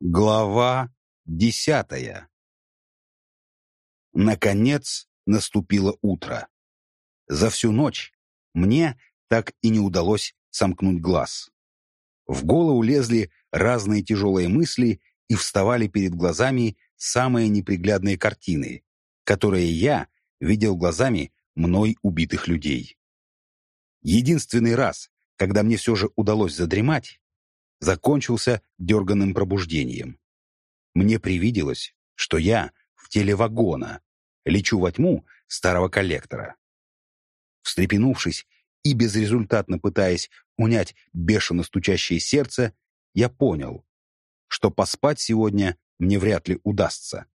Глава десятая Наконец наступило утро. За всю ночь мне так и не удалось сомкнуть глаз. В голову лезли разные тяжелые мысли и вставали перед глазами самые неприглядные картины, которые я видел глазами мной убитых людей. Единственный раз, когда мне все же удалось задремать, закончился дерганным пробуждением. Мне привиделось, что я в теле вагона, лечу во тьму старого коллектора. Встрепенувшись и безрезультатно пытаясь унять бешено стучащее сердце, я понял, что поспать сегодня мне вряд ли удастся.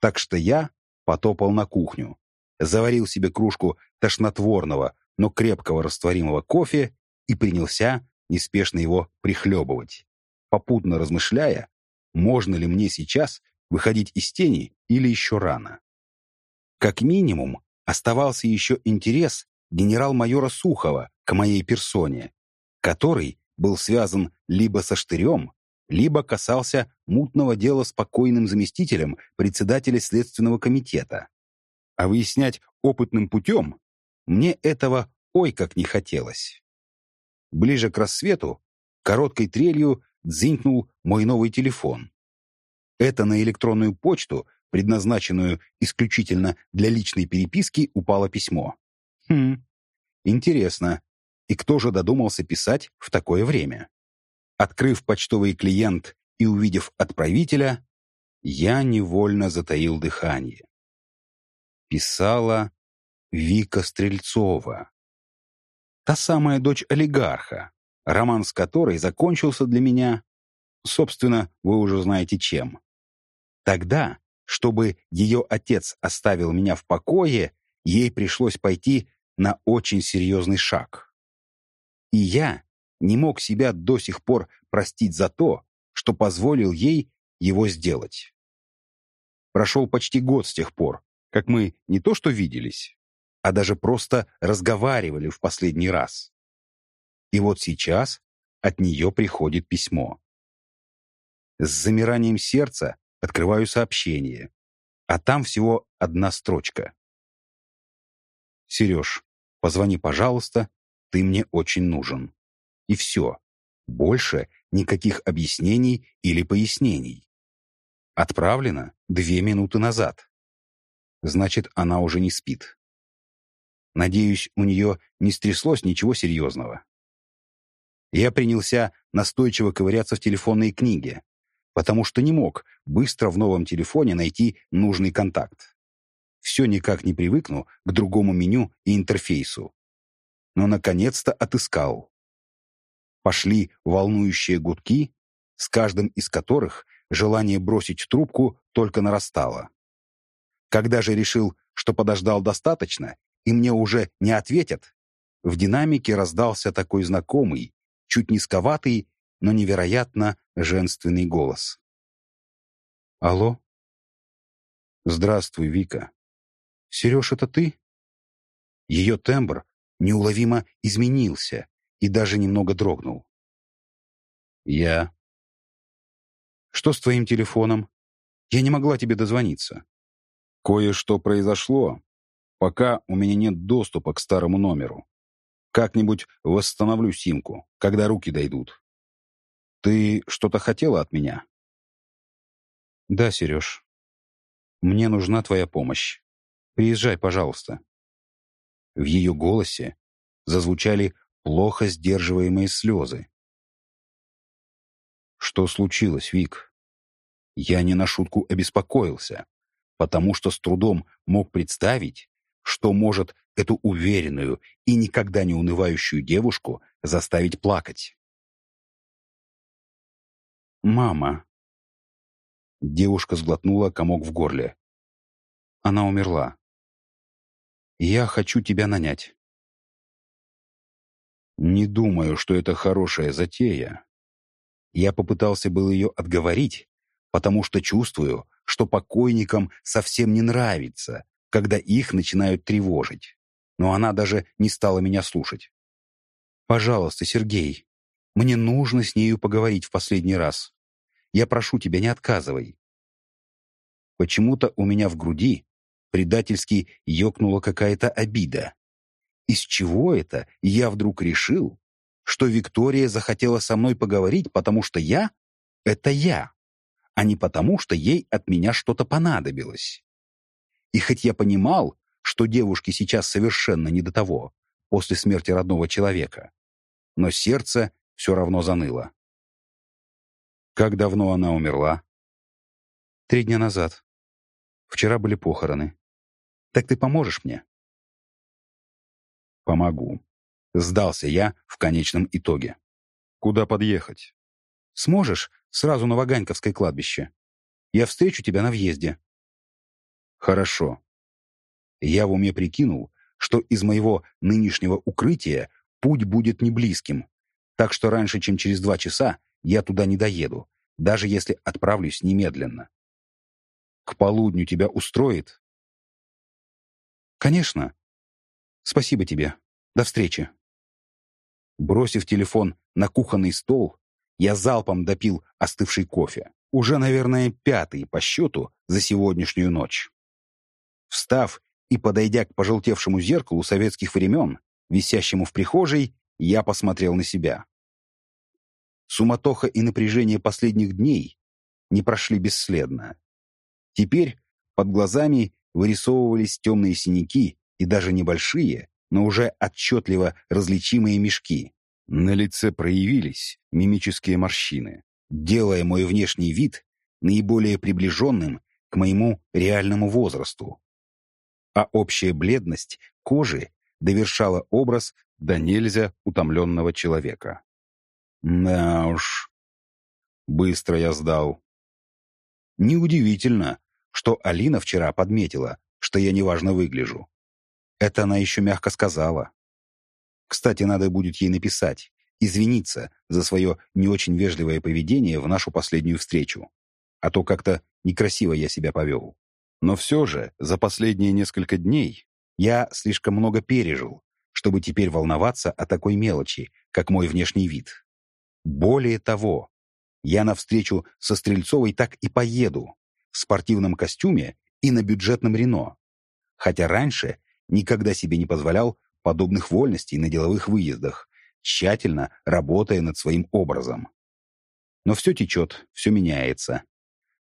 Так что я потопал на кухню, заварил себе кружку тошнотворного, но крепкого растворимого кофе и принялся неспешно его прихлебывать, попутно размышляя, можно ли мне сейчас выходить из тени или еще рано. Как минимум, оставался еще интерес генерал-майора Сухова к моей персоне, который был связан либо со Штырем, либо касался мутного дела с покойным заместителем председателя Следственного комитета. А выяснять опытным путем мне этого ой как не хотелось. Ближе к рассвету короткой трелью дзинькнул мой новый телефон. Это на электронную почту, предназначенную исключительно для личной переписки, упало письмо. Хм, интересно. И кто же додумался писать в такое время? Открыв почтовый клиент и увидев отправителя, я невольно затаил дыхание. Писала Вика Стрельцова. Та самая дочь олигарха, роман с которой закончился для меня, собственно, вы уже знаете чем. Тогда, чтобы ее отец оставил меня в покое, ей пришлось пойти на очень серьезный шаг. И я не мог себя до сих пор простить за то, что позволил ей его сделать. Прошел почти год с тех пор, как мы не то что виделись, а даже просто разговаривали в последний раз. И вот сейчас от нее приходит письмо. С замиранием сердца открываю сообщение, а там всего одна строчка. «Сереж, позвони, пожалуйста, ты мне очень нужен». И все. Больше никаких объяснений или пояснений. Отправлено две минуты назад. Значит, она уже не спит. Надеюсь, у нее не стряслось ничего серьезного. Я принялся настойчиво ковыряться в телефонной книге, потому что не мог быстро в новом телефоне найти нужный контакт. Все никак не привыкну к другому меню и интерфейсу. Но наконец-то отыскал. Пошли волнующие гудки, с каждым из которых желание бросить трубку только нарастало. Когда же решил, что подождал достаточно и мне уже не ответят, в динамике раздался такой знакомый, чуть низковатый, но невероятно женственный голос. «Алло?» «Здравствуй, Вика. Сереж, это ты?» Ее тембр неуловимо изменился и даже немного дрогнул. «Я». «Что с твоим телефоном? Я не могла тебе дозвониться». «Кое-что произошло, Пока у меня нет доступа к старому номеру. Как-нибудь восстановлю симку, когда руки дойдут. Ты что-то хотела от меня? Да, Сереж. Мне нужна твоя помощь. Приезжай, пожалуйста. В ее голосе зазвучали плохо сдерживаемые слезы. Что случилось, Вик? Я не на шутку обеспокоился, потому что с трудом мог представить, что может эту уверенную и никогда не унывающую девушку заставить плакать. «Мама». Девушка сглотнула комок в горле. Она умерла. «Я хочу тебя нанять». «Не думаю, что это хорошая затея». Я попытался был ее отговорить, потому что чувствую, что покойникам совсем не нравится, когда их начинают тревожить. Но она даже не стала меня слушать. «Пожалуйста, Сергей, мне нужно с нею поговорить в последний раз. Я прошу тебя, не отказывай». Почему-то у меня в груди предательски ёкнула какая-то обида. Из чего это я вдруг решил, что Виктория захотела со мной поговорить, потому что я — это я, а не потому, что ей от меня что-то понадобилось. И хоть я понимал, что девушке сейчас совершенно не до того, после смерти родного человека, но сердце все равно заныло. Как давно она умерла? Три дня назад. Вчера были похороны. Так ты поможешь мне? Помогу. Сдался я в конечном итоге. Куда подъехать? Сможешь сразу на Ваганьковское кладбище. Я встречу тебя на въезде. Хорошо. Я в уме прикинул, что из моего нынешнего укрытия путь будет не близким, так что раньше, чем через два часа, я туда не доеду, даже если отправлюсь немедленно. К полудню тебя устроит? Конечно. Спасибо тебе. До встречи. Бросив телефон на кухонный стол, я залпом допил остывший кофе. Уже, наверное, пятый по счету за сегодняшнюю ночь. Встав и подойдя к пожелтевшему зеркалу советских времен, висящему в прихожей, я посмотрел на себя. Суматоха и напряжение последних дней не прошли бесследно. Теперь под глазами вырисовывались темные синяки и даже небольшие, но уже отчетливо различимые мешки. На лице проявились мимические морщины, делая мой внешний вид наиболее приближенным к моему реальному возрасту. А общая бледность кожи довершала образ да нельзя утомленного человека. Да уж, быстро я сдал. Неудивительно, что Алина вчера подметила, что я неважно выгляжу. Это она еще мягко сказала. Кстати, надо будет ей написать, извиниться за свое не очень вежливое поведение в нашу последнюю встречу. А то как-то некрасиво я себя повел. Но все же за последние несколько дней я слишком много пережил, чтобы теперь волноваться о такой мелочи, как мой внешний вид. Более того, я навстречу со Стрельцовой так и поеду в спортивном костюме и на бюджетном Рено, хотя раньше никогда себе не позволял подобных вольностей на деловых выездах, тщательно работая над своим образом. Но все течет, все меняется.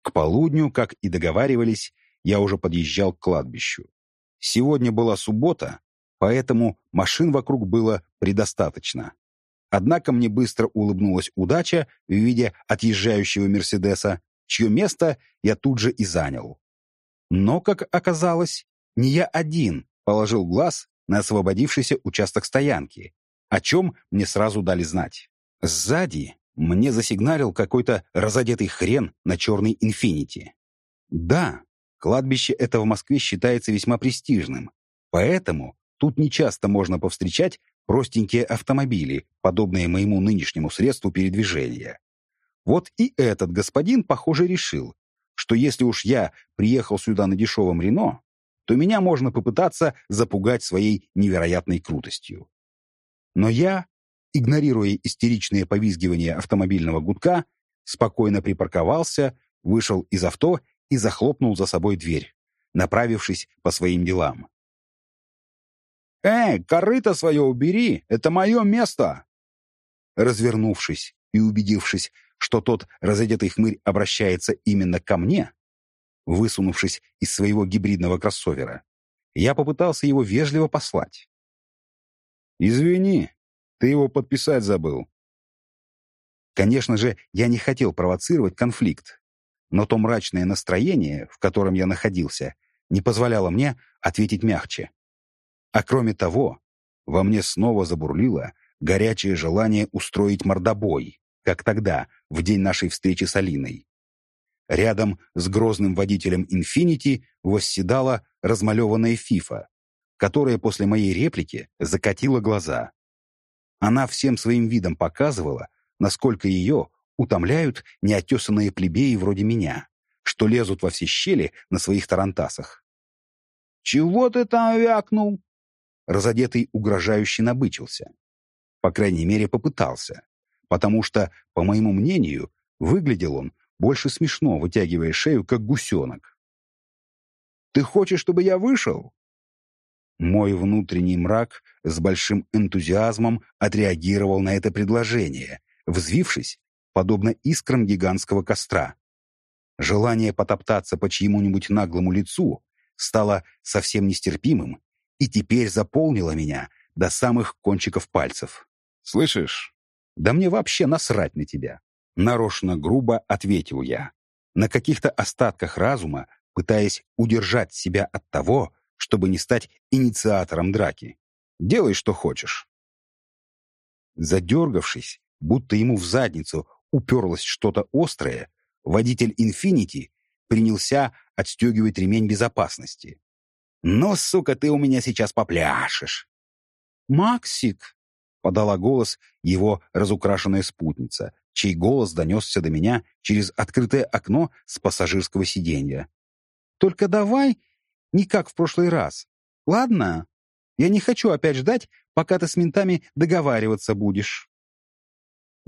К полудню, как и договаривались, я уже подъезжал к кладбищу. Сегодня была суббота, поэтому машин вокруг было предостаточно. Однако мне быстро улыбнулась удача в виде отъезжающего «Мерседеса», чье место я тут же и занял. Но, как оказалось, не я один положил глаз на освободившийся участок стоянки, о чем мне сразу дали знать. Сзади мне засигналил какой-то разодетый хрен на черный «Инфинити». Да, кладбище это в Москве считается весьма престижным, поэтому тут нечасто можно повстречать простенькие автомобили, подобные моему нынешнему средству передвижения. Вот и этот господин, похоже, решил, что если уж я приехал сюда на дешевом Рено, то меня можно попытаться запугать своей невероятной крутостью. Но я, игнорируя истеричное повизгивание автомобильного гудка, спокойно припарковался, вышел из авто и захлопнул за собой дверь, направившись по своим делам. «Эй, корыто свое убери! Это мое место!» Развернувшись и убедившись, что тот разодетый хмырь обращается именно ко мне, высунувшись из своего гибридного кроссовера, я попытался его вежливо послать. «Извини, ты его подписать забыл». Конечно же, я не хотел провоцировать конфликт, но то мрачное настроение, в котором я находился, не позволяло мне ответить мягче. А кроме того, во мне снова забурлило горячее желание устроить мордобой, как тогда, в день нашей встречи с Алиной. Рядом с грозным водителем «Инфинити» восседала размалеванная фифа, которая после моей реплики закатила глаза. Она всем своим видом показывала, насколько ее утомляют неотесанные плебеи вроде меня, что лезут во все щели на своих тарантасах. «Чего ты там вякнул?» разодетый угрожающе набычился. По крайней мере, попытался, потому что, по моему мнению, выглядел он больше смешно, вытягивая шею, как гусенок. «Ты хочешь, чтобы я вышел?» Мой внутренний мрак с большим энтузиазмом отреагировал на это предложение, взвившись, подобно искрам гигантского костра. Желание потоптаться по чьему-нибудь наглому лицу стало совсем нестерпимым и теперь заполнило меня до самых кончиков пальцев. «Слышишь? Да мне вообще насрать на тебя!» Нарочно грубо ответил я, на каких-то остатках разума, пытаясь удержать себя от того, чтобы не стать инициатором драки. Делай, что хочешь. Задергавшись, будто ему в задницу уперлось что-то острое, водитель «Инфинити» принялся отстегивать ремень безопасности. «Но, сука, ты у меня сейчас попляшешь!» «Максик!» — подала голос его разукрашенная спутница, чей голос донесся до меня через открытое окно с пассажирского сиденья. «Только давай не как в прошлый раз. Ладно? Я не хочу опять ждать, пока ты с ментами договариваться будешь».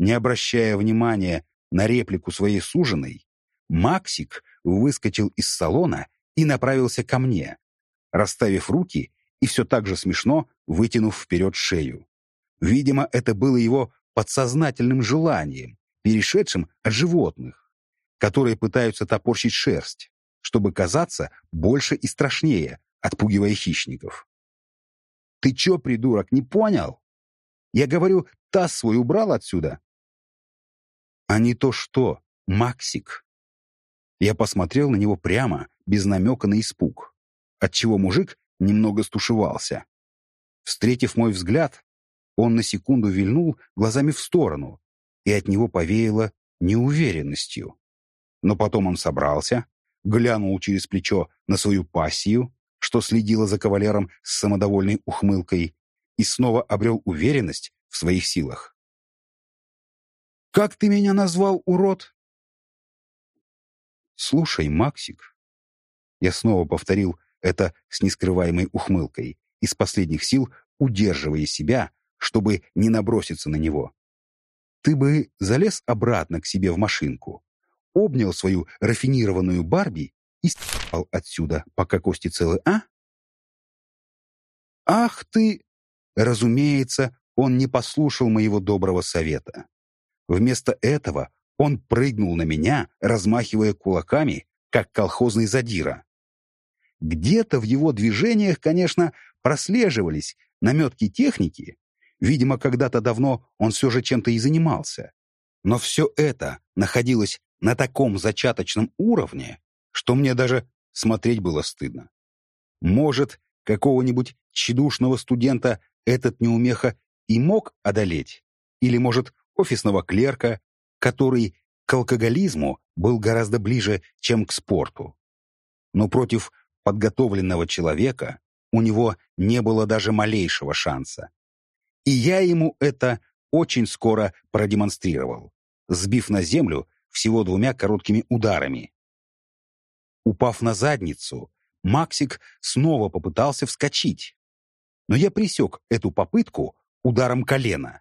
Не обращая внимания на реплику своей суженой, Максик выскочил из салона и направился ко мне, расставив руки и все так же смешно вытянув вперед шею. Видимо, это было его подсознательным желанием, перешедшим от животных, которые пытаются топорщить шерсть, чтобы казаться больше и страшнее, отпугивая хищников. «Ты чё, придурок, не понял? Я говорю, таз свой убрал отсюда?» «А не то что, Максик!» Я посмотрел на него прямо, без намека на испуг, отчего мужик немного стушевался. Встретив мой взгляд, он на секунду вильнул глазами в сторону, и от него повеяло неуверенностью. Но потом он собрался, глянул через плечо на свою пассию, что следила за кавалером с самодовольной ухмылкой, и снова обрел уверенность в своих силах. «Как ты меня назвал, урод?» «Слушай, Максик», я снова повторил это с нескрываемой ухмылкой, из последних сил удерживая себя, чтобы не наброситься на него. «Ты бы залез обратно к себе в машинку, обнял свою рафинированную Барби и спал отсюда, пока кости целы, а? Ах ты! Разумеется, он не послушал моего доброго совета. Вместо этого он прыгнул на меня, размахивая кулаками, как колхозный задира. Где-то в его движениях, конечно, прослеживались наметки техники. Видимо, когда-то давно он все же чем-то и занимался. Но все это находилось на таком зачаточном уровне, что мне даже смотреть было стыдно. Может, какого-нибудь тщедушного студента этот неумеха и мог одолеть? Или, может, офисного клерка, который к алкоголизму был гораздо ближе, чем к спорту? Но против подготовленного человека у него не было даже малейшего шанса. И я ему это очень скоро продемонстрировал, сбив на землю всего двумя короткими ударами. Упав на задницу, Максик снова попытался вскочить. Но я присек эту попытку ударом колена.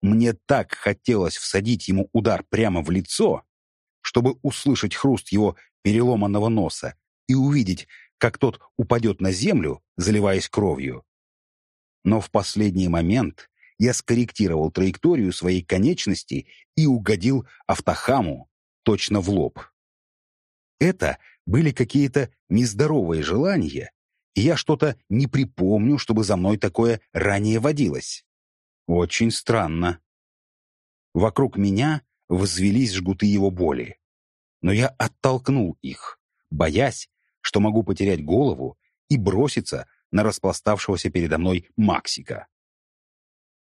Мне так хотелось всадить ему удар прямо в лицо, чтобы услышать хруст его переломанного носа и увидеть, как тот упадет на землю, заливаясь кровью. Но в последний момент я скорректировал траекторию своей конечности и угодил автохаму точно в лоб. Это были какие-то нездоровые желания, и я что-то не припомню, чтобы за мной такое ранее водилось. Очень странно. Вокруг меня возвелись жгуты его боли. Но я оттолкнул их, боясь, что могу потерять голову и броситься на распластавшегося передо мной Максика.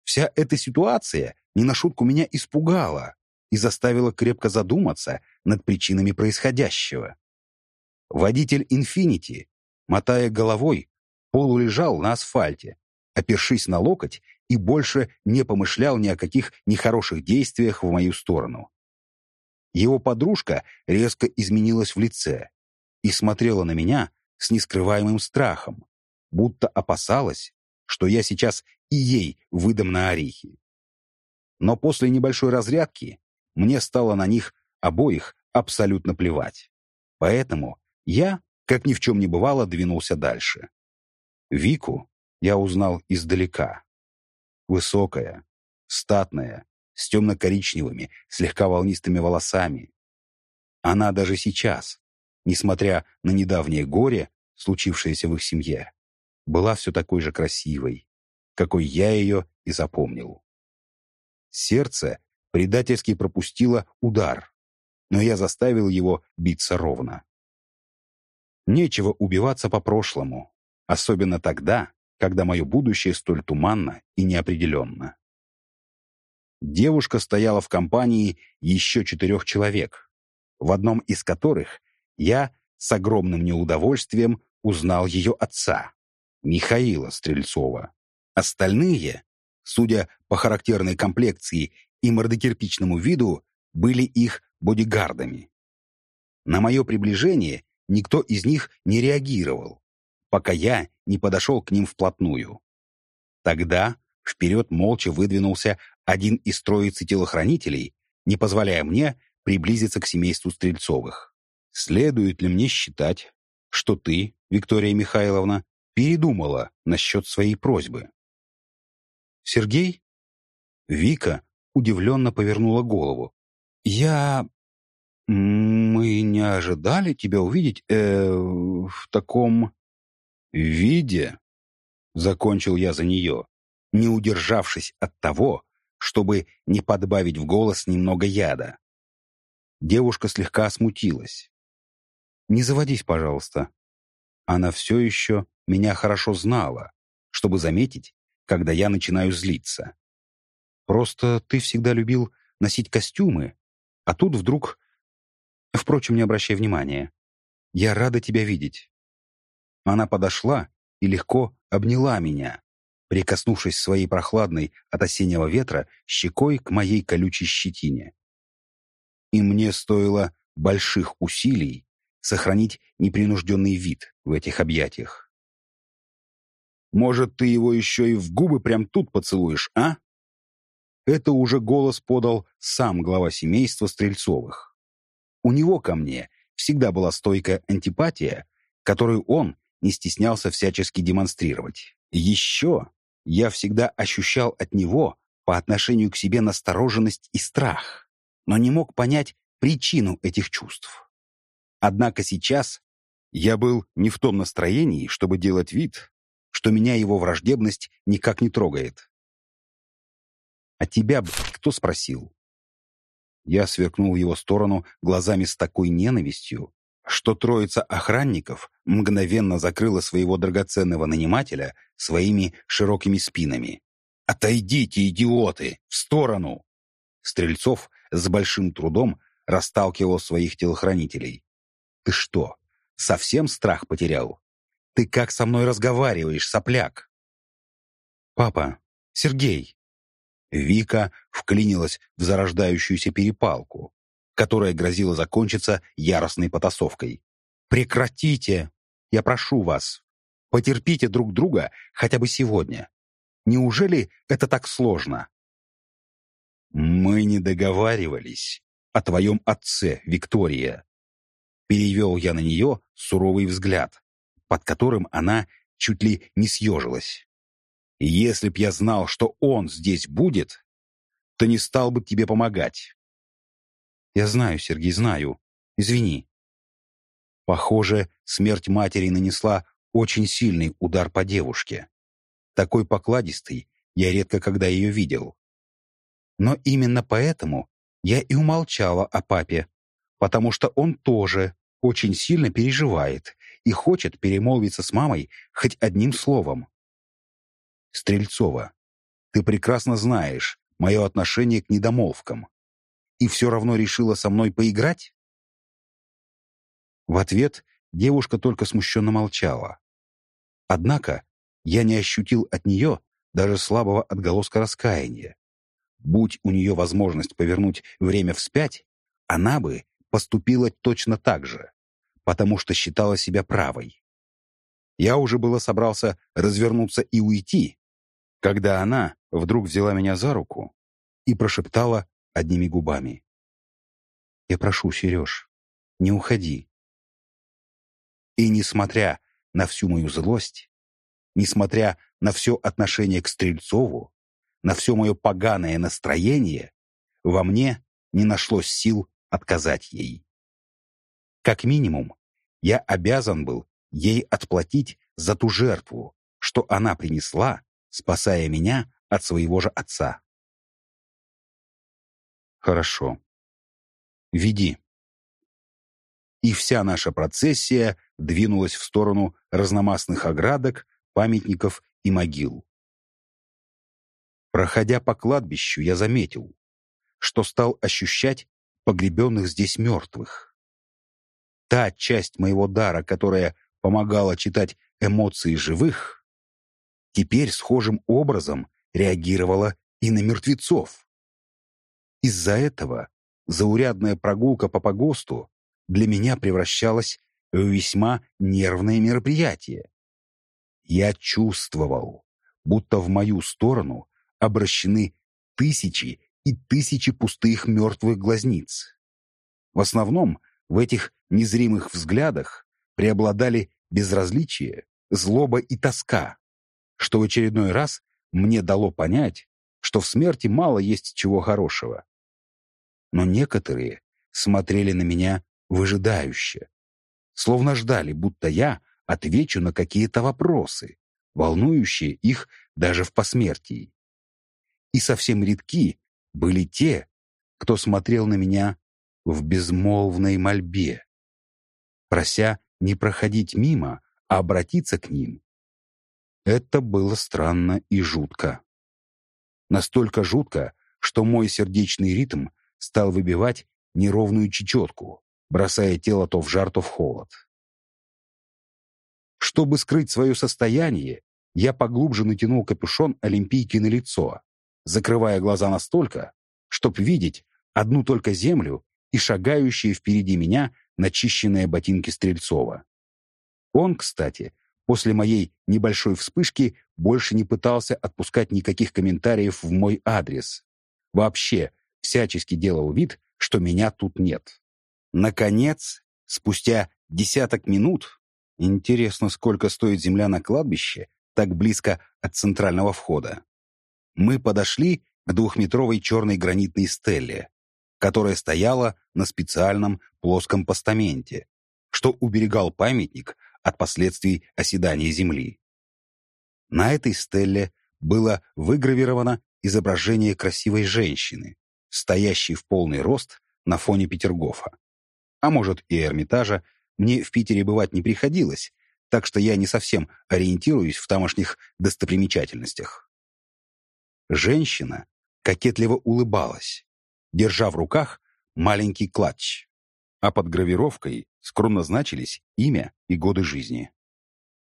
Вся эта ситуация не на шутку меня испугала и заставила крепко задуматься над причинами происходящего. Водитель «Инфинити», мотая головой, полулежал на асфальте, опершись на локоть и больше не помышлял ни о каких нехороших действиях в мою сторону. Его подружка резко изменилась в лице и смотрела на меня с нескрываемым страхом, будто опасалась, что я сейчас и ей выдам на орехи. Но после небольшой разрядки мне стало на них обоих абсолютно плевать. Поэтому я, как ни в чем не бывало, двинулся дальше. Вику я узнал издалека. Высокая, статная, с темно-коричневыми, слегка волнистыми волосами. Она даже сейчас, несмотря на недавнее горе, случившееся в их семье, была все такой же красивой, какой я ее и запомнил. Сердце предательски пропустило удар, но я заставил его биться ровно. Нечего убиваться по прошлому, особенно тогда, когда мое будущее столь туманно и неопределенно. Девушка стояла в компании еще четырех человек, в одном из которых я с огромным неудовольствием узнал ее отца, Михаила Стрельцова. Остальные, судя по характерной комплекции и мордокирпичному виду, были их бодигардами. На мое приближение никто из них не реагировал, пока я не подошел к ним вплотную. Тогда вперед молча выдвинулся один из троицы телохранителей, не позволяя мне приблизиться к семейству Стрельцовых. Следует ли мне считать, что ты, Виктория Михайловна, передумала насчет своей просьбы? Сергей? Вика удивленно повернула голову. Я... Мы не ожидали тебя увидеть э, в таком виде, закончил я за нее, не удержавшись от того, чтобы не подбавить в голос немного яда. Девушка слегка смутилась. «Не заводись, пожалуйста». Она все еще меня хорошо знала, чтобы заметить, когда я начинаю злиться. Просто ты всегда любил носить костюмы, а тут вдруг... Впрочем, не обращай внимания. Я рада тебя видеть. Она подошла и легко обняла меня, прикоснувшись своей прохладной от осеннего ветра щекой к моей колючей щетине. И мне стоило больших усилий сохранить непринужденный вид в этих объятиях. «Может, ты его еще и в губы прям тут поцелуешь, а?» Это уже голос подал сам глава семейства Стрельцовых. У него ко мне всегда была стойкая антипатия, которую он не стеснялся всячески демонстрировать. Еще я всегда ощущал от него по отношению к себе настороженность и страх, но не мог понять причину этих чувств. Однако сейчас я был не в том настроении, чтобы делать вид, что меня его враждебность никак не трогает. «А тебя бы кто спросил?» Я сверкнул его сторону глазами с такой ненавистью, что троица охранников мгновенно закрыла своего драгоценного нанимателя своими широкими спинами. «Отойдите, идиоты! В сторону!» Стрельцов с большим трудом расталкивал своих телохранителей. «Ты что, совсем страх потерял? Ты как со мной разговариваешь, сопляк?» «Папа, Сергей!» Вика вклинилась в зарождающуюся перепалку, которая грозила закончиться яростной потасовкой. «Прекратите! Я прошу вас! Потерпите друг друга хотя бы сегодня. Неужели это так сложно?» «Мы не договаривались о твоем отце, Виктория». Перевел я на нее суровый взгляд, под которым она чуть ли не съежилась. «Если б я знал, что он здесь будет, то не стал бы тебе помогать. Я знаю, Сергей, знаю. Извини. Похоже, смерть матери нанесла очень сильный удар по девушке. Такой покладистый я редко когда ее видел. Но именно поэтому я и умолчала о папе, потому что он тоже очень сильно переживает и хочет перемолвиться с мамой хоть одним словом. Стрельцова, ты прекрасно знаешь мое отношение к недомолвкам и все равно решила со мной поиграть?» В ответ девушка только смущенно молчала. Однако я не ощутил от нее даже слабого отголоска раскаяния. Будь у нее возможность повернуть время вспять, она бы поступила точно так же, потому что считала себя правой. Я уже было собрался развернуться и уйти, когда она вдруг взяла меня за руку и прошептала одними губами. Я прошу, Сереж, не уходи. И несмотря на всю мою злость, несмотря на все отношение к Стрельцову, на все мое поганое настроение, во мне не нашлось сил отказать ей. Как минимум, я обязан был ей отплатить за ту жертву, что она принесла, спасая меня от своего же отца. Хорошо. Веди. И вся наша процессия двинулась в сторону разномастных оградок, памятников и могил. Проходя по кладбищу, я заметил, что стал ощущать погребенных здесь мертвых. Та часть моего дара, которая помогала читать эмоции живых, теперь схожим образом реагировала и на мертвецов. Из-за этого заурядная прогулка по погосту для меня превращалась в весьма нервное мероприятие. Я чувствовал, будто в мою сторону обращены тысячи и тысячи пустых мертвых глазниц. В основном в этих незримых взглядах преобладали безразличие, злоба и тоска, что в очередной раз мне дало понять, что в смерти мало есть чего хорошего. Но некоторые смотрели на меня выжидающе, словно ждали, будто я отвечу на какие-то вопросы, волнующие их даже в посмертии. И совсем редки были те, кто смотрел на меня в безмолвной мольбе, прося не проходить мимо, а обратиться к ним. Это было странно и жутко. Настолько жутко, что мой сердечный ритм стал выбивать неровную чечетку, бросая тело то в жар, то в холод. Чтобы скрыть свое состояние, я поглубже натянул капюшон олимпийки на лицо, закрывая глаза настолько, чтоб видеть одну только землю и шагающие впереди меня начищенные ботинки Стрельцова. Он, кстати, после моей небольшой вспышки больше не пытался отпускать никаких комментариев в мой адрес. Вообще, всячески делал вид, что меня тут нет. Наконец, спустя десяток минут, интересно, сколько стоит земля на кладбище, так близко от центрального входа, мы подошли к двухметровой черной гранитной стелле, которая стояла на специальном плоском постаменте, что уберегал памятник от последствий оседания земли. На этой стелле было выгравировано изображение красивой женщины, стоящей в полный рост на фоне Петергофа. А может, и Эрмитажа, мне в Питере бывать не приходилось, так что я не совсем ориентируюсь в тамошних достопримечательностях. Женщина кокетливо улыбалась, держа в руках маленький клатч, а под гравировкой скромно значились имя и годы жизни.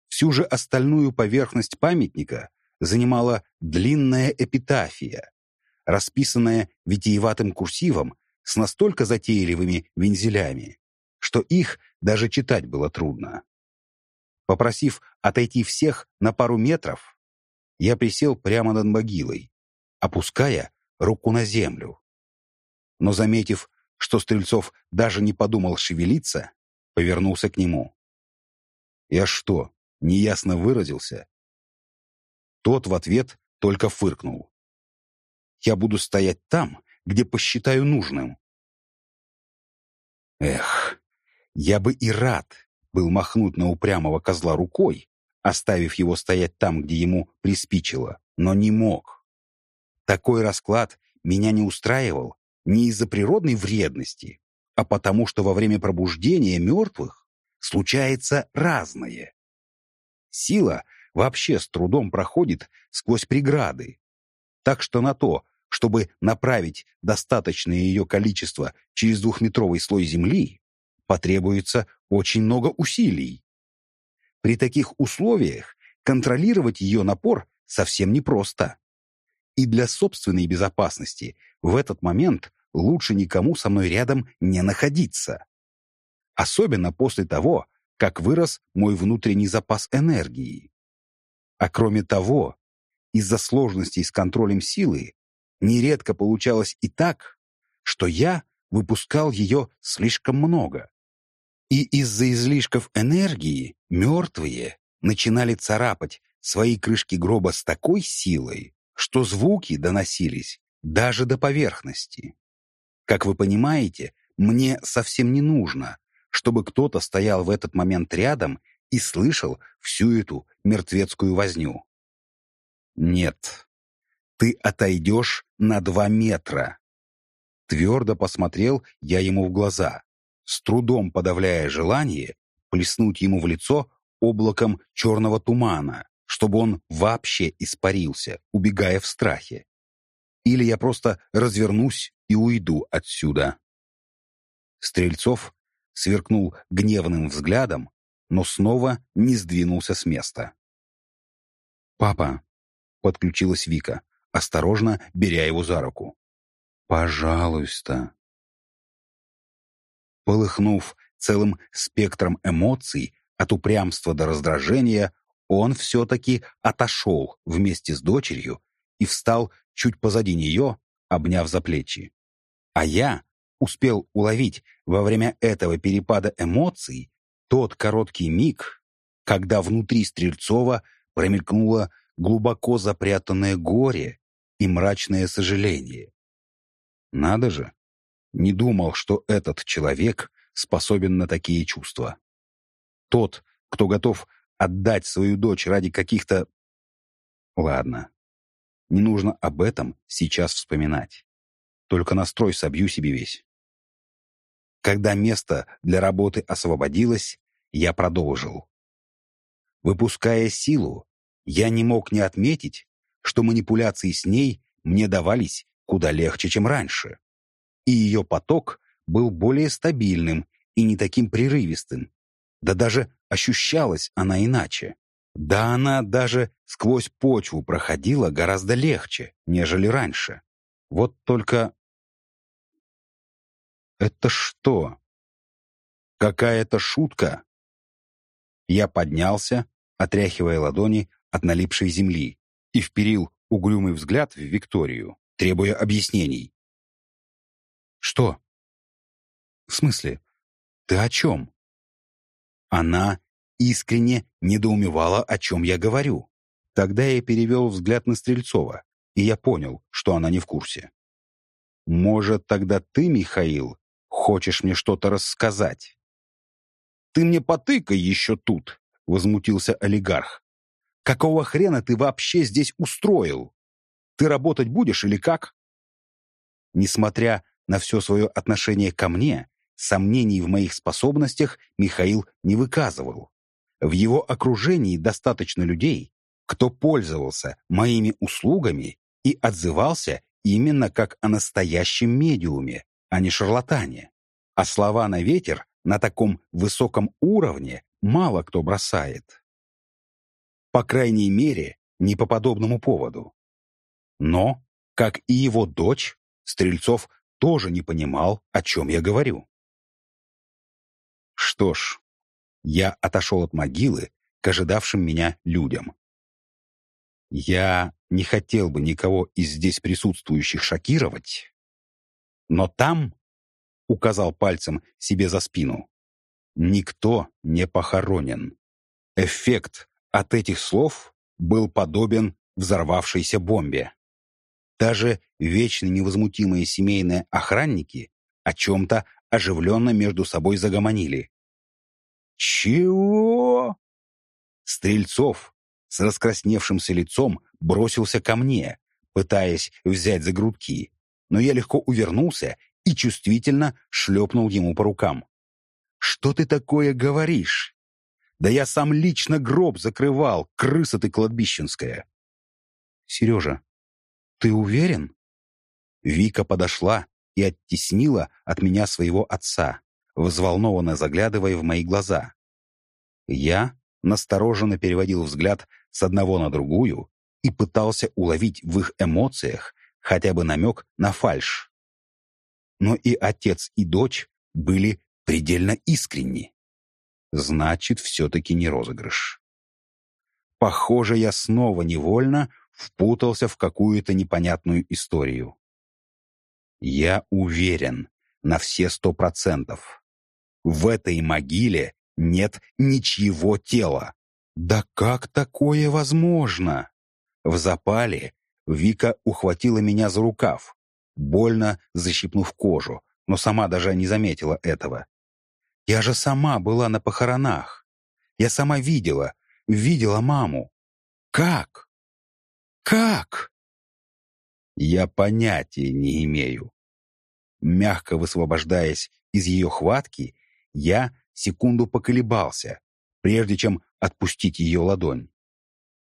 Всю же остальную поверхность памятника занимала длинная эпитафия, расписанная витиеватым курсивом с настолько затейливыми вензелями, что их даже читать было трудно. Попросив отойти всех на пару метров, я присел прямо над могилой, опуская руку на землю. Но, заметив, что Стрельцов даже не подумал шевелиться, повернулся к нему. «Я что, неясно выразился?» Тот в ответ только фыркнул. «Я буду стоять там, где посчитаю нужным». Эх, я бы и рад был махнуть на упрямого козла рукой, оставив его стоять там, где ему приспичило, но не мог. Такой расклад меня не устраивал не из-за природной вредности, а потому что во время пробуждения мертвых случается разное. Сила вообще с трудом проходит сквозь преграды, так что на то, чтобы направить достаточное ее количество через двухметровый слой земли, потребуется очень много усилий. При таких условиях контролировать ее напор совсем непросто. И для собственной безопасности в этот момент лучше никому со мной рядом не находиться. Особенно после того, как вырос мой внутренний запас энергии. А кроме того, из-за сложностей с контролем силы, нередко получалось и так, что я выпускал ее слишком много. И из-за излишков энергии мертвые начинали царапать свои крышки гроба с такой силой, что звуки доносились даже до поверхности. Как вы понимаете, мне совсем не нужно, чтобы кто-то стоял в этот момент рядом и слышал всю эту мертвецкую возню. Нет, ты отойдешь на два метра. Твердо посмотрел я ему в глаза, с трудом подавляя желание плеснуть ему в лицо облаком черного тумана, чтобы он вообще испарился, убегая в страхе. Или я просто развернусь и уйду отсюда. Стрельцов сверкнул гневным взглядом, но снова не сдвинулся с места. «Папа!» — подключилась Вика, осторожно беря его за руку. «Пожалуйста!» Полыхнув целым спектром эмоций, от упрямства до раздражения, он все-таки отошел вместе с дочерью и встал чуть позади нее, обняв за плечи. А я успел уловить во время этого перепада эмоций тот короткий миг, когда внутри Стрельцова промелькнуло глубоко запрятанное горе и мрачное сожаление. Надо же, не думал, что этот человек способен на такие чувства. Тот, кто готов отдать свою дочь ради каких-то... Ладно, не нужно об этом сейчас вспоминать. Только настрой собью себе весь. Когда место для работы освободилось, я продолжил. Выпуская силу, я не мог не отметить, что манипуляции с ней мне давались куда легче, чем раньше. И ее поток был более стабильным и не таким прерывистым. Да даже ощущалась она иначе. Да она даже сквозь почву проходила гораздо легче, нежели раньше. Вот только... Это что? Какая-то шутка? Я поднялся, отряхивая ладони от налипшей земли, и вперил угрюмый взгляд в Викторию, требуя объяснений. «Что?» «В смысле? Ты о чем?» Она искренне недоумевала, о чем я говорю. Тогда я перевел взгляд на Стрельцова, и я понял, что она не в курсе. «Может, тогда ты, Михаил, хочешь мне что-то рассказать?» «Ты мне потыкай еще тут!» — возмутился олигарх. «Какого хрена ты вообще здесь устроил? Ты работать будешь или как?» Несмотря на все свое отношение ко мне, сомнений в моих способностях Михаил не выказывал. В его окружении достаточно людей, кто пользовался моими услугами и отзывался именно как о настоящем медиуме, а не шарлатане. А слова на ветер на таком высоком уровне мало кто бросает. По крайней мере, не по подобному поводу. Но, как и его дочь, Стрельцов тоже не понимал, о чем я говорю. Что ж, я отошел от могилы к ожидавшим меня людям. Я не хотел бы никого из здесь присутствующих шокировать, но там, — указал пальцем себе за спину, — никто не похоронен. Эффект от этих слов был подобен взорвавшейся бомбе. Даже вечно невозмутимые семейные охранники о чем-то оживленно между собой загомонили. «Чего?» Стрельцов с раскрасневшимся лицом бросился ко мне, пытаясь взять за грудки, но я легко увернулся и чувствительно шлепнул ему по рукам. «Что ты такое говоришь? Да я сам лично гроб закрывал, крыса ты кладбищенская!» «Сережа, ты уверен?» Вика подошла и оттеснила от меня своего отца, взволнованно заглядывая в мои глаза. Я настороженно переводил взгляд с одного на другую и пытался уловить в их эмоциях хотя бы намек на фальшь. Но и отец, и дочь были предельно искренни. Значит, все-таки не розыгрыш. Похоже, я снова невольно впутался в какую-то непонятную историю. Я уверен, на все сто процентов. В этой могиле нет ничьего тела. Да как такое возможно? В запале Вика ухватила меня за рукав, больно защипнув кожу, но сама даже не заметила этого. Я же сама была на похоронах. Я сама видела, видела маму. Как? Как? Я понятия не имею. Мягко высвобождаясь из ее хватки, я секунду поколебался, прежде чем отпустить ее ладонь.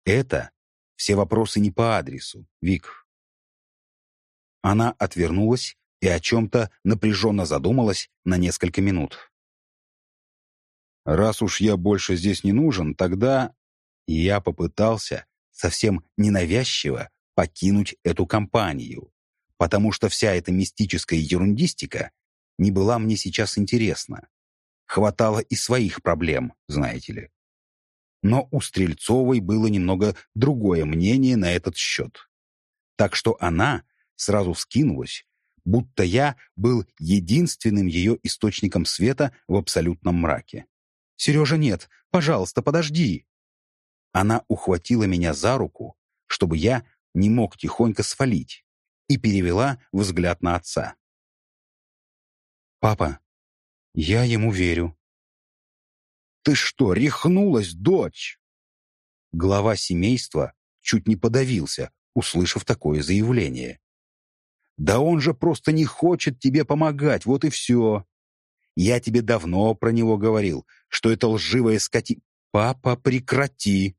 Это все вопросы не по адресу, Вик. Она отвернулась и о чем-то напряженно задумалась на несколько минут. «Раз уж я больше здесь не нужен, тогда...» Я попытался совсем ненавязчиво покинуть эту компанию, потому что вся эта мистическая ерундистика не была мне сейчас интересна. Хватало и своих проблем, знаете ли. Но у Стрельцовой было немного другое мнение на этот счет. Так что она сразу вскинулась, будто я был единственным ее источником света в абсолютном мраке. «Сережа, нет, пожалуйста, подожди!» Она ухватила меня за руку, чтобы я не мог тихонько свалить, и перевела взгляд на отца. «Папа, я ему верю». «Ты что, рехнулась, дочь?» Глава семейства чуть не подавился, услышав такое заявление. «Да он же просто не хочет тебе помогать, вот и все. Я тебе давно про него говорил, что это лживая скоти...» «Папа, прекрати!»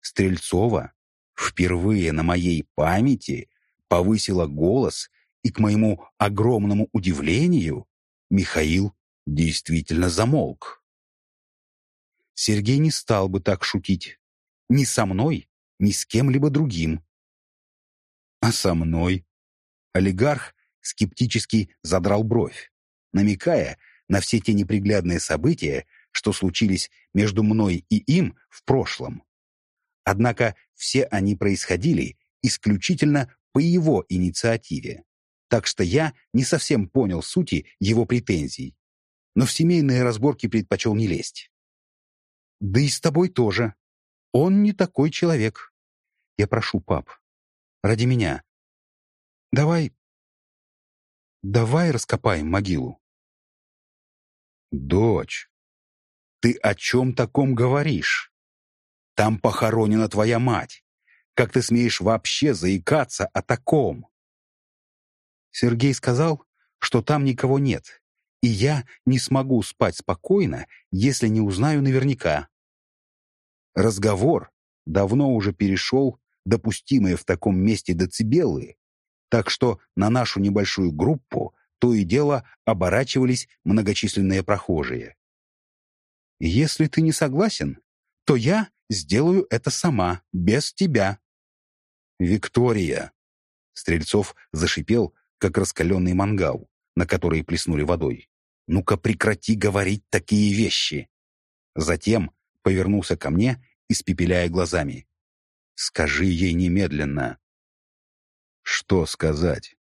Стрельцова впервые на моей памяти повысила голос, и, к моему огромному удивлению, Михаил действительно замолк. Сергей не стал бы так шутить. Ни со мной, ни с кем-либо другим. А со мной? Олигарх скептически задрал бровь, намекая на все те неприглядные события, что случились между мной и им в прошлом. Однако все они происходили исключительно по его инициативе. Так что я не совсем понял сути его претензий. Но в семейные разборки предпочел не лезть. Да и с тобой тоже. Он не такой человек. Я прошу, пап, ради меня. Давай... Давай раскопаем могилу. Дочь, ты о чем таком говоришь? Там похоронена твоя мать. Как ты смеешь вообще заикаться о таком?» Сергей сказал, что там никого нет, и я не смогу спать спокойно, если не узнаю наверняка. Разговор давно уже перешел допустимые в таком месте децибелы, так что на нашу небольшую группу то и дело оборачивались многочисленные прохожие. «Если ты не согласен, то я сделаю это сама, без тебя». «Виктория!» Стрельцов зашипел, как раскаленный мангал, на который плеснули водой. «Ну-ка прекрати говорить такие вещи!» Затем повернулся ко мне, испепеляя глазами. «Скажи ей немедленно». «Что сказать?»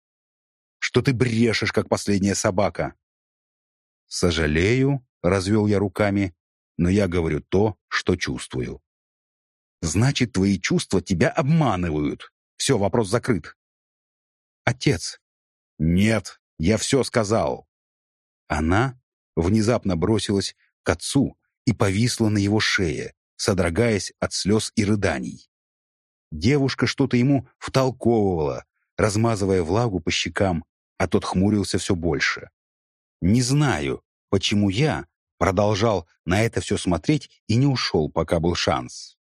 «Что ты брешешь, как последняя собака?» «Сожалею», — развел я руками, «но я говорю то, что чувствую». Значит, твои чувства тебя обманывают. Все, вопрос закрыт. Отец. Нет, я все сказал. Она внезапно бросилась к отцу и повисла на его шее, содрогаясь от слез и рыданий. Девушка что-то ему втолковывала, размазывая влагу по щекам, а тот хмурился все больше. Не знаю, почему я продолжал на это все смотреть и не ушел, пока был шанс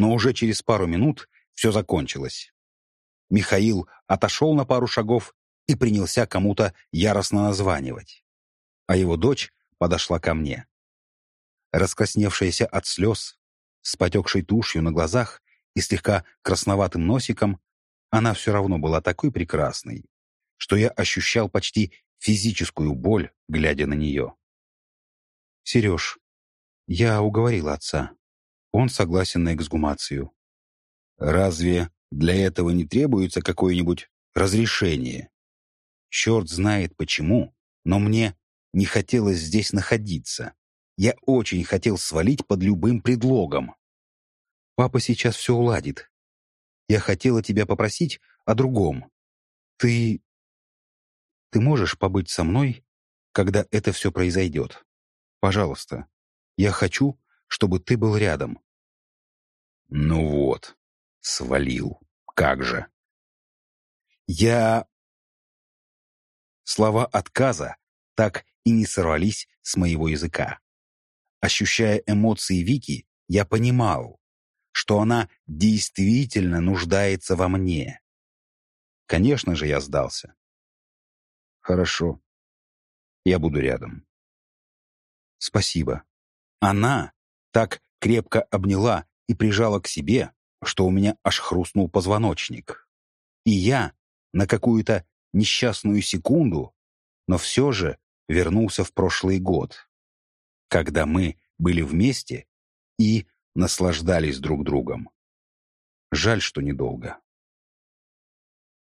но уже через пару минут все закончилось. Михаил отошел на пару шагов и принялся кому-то яростно названивать. А его дочь подошла ко мне. Раскрасневшаяся от слез, с потекшей тушью на глазах и слегка красноватым носиком, она все равно была такой прекрасной, что я ощущал почти физическую боль, глядя на нее. «Сереж, я уговорила отца он согласен на эксгумацию. Разве для этого не требуется какое-нибудь разрешение? Черт знает почему, Но мне не хотелось здесь находиться. Я очень хотел свалить под любым предлогом. Папа сейчас все уладит. Я хотела тебя попросить о другом. Ты... Ты можешь побыть со мной, когда это все произойдет? Пожалуйста. Я хочу, чтобы ты был рядом. Ну вот, свалил. Как же. Я... Слова отказа так и не сорвались с моего языка. Ощущая эмоции Вики, я понимал, что она действительно нуждается во мне. Конечно же, я сдался. Хорошо. Я буду рядом. Спасибо. Она так крепко обняла и прижала к себе, что у меня аж хрустнул позвоночник. И я на какую-то несчастную секунду, но все же вернулся в прошлый год, когда мы были вместе и наслаждались друг другом. Жаль, что недолго.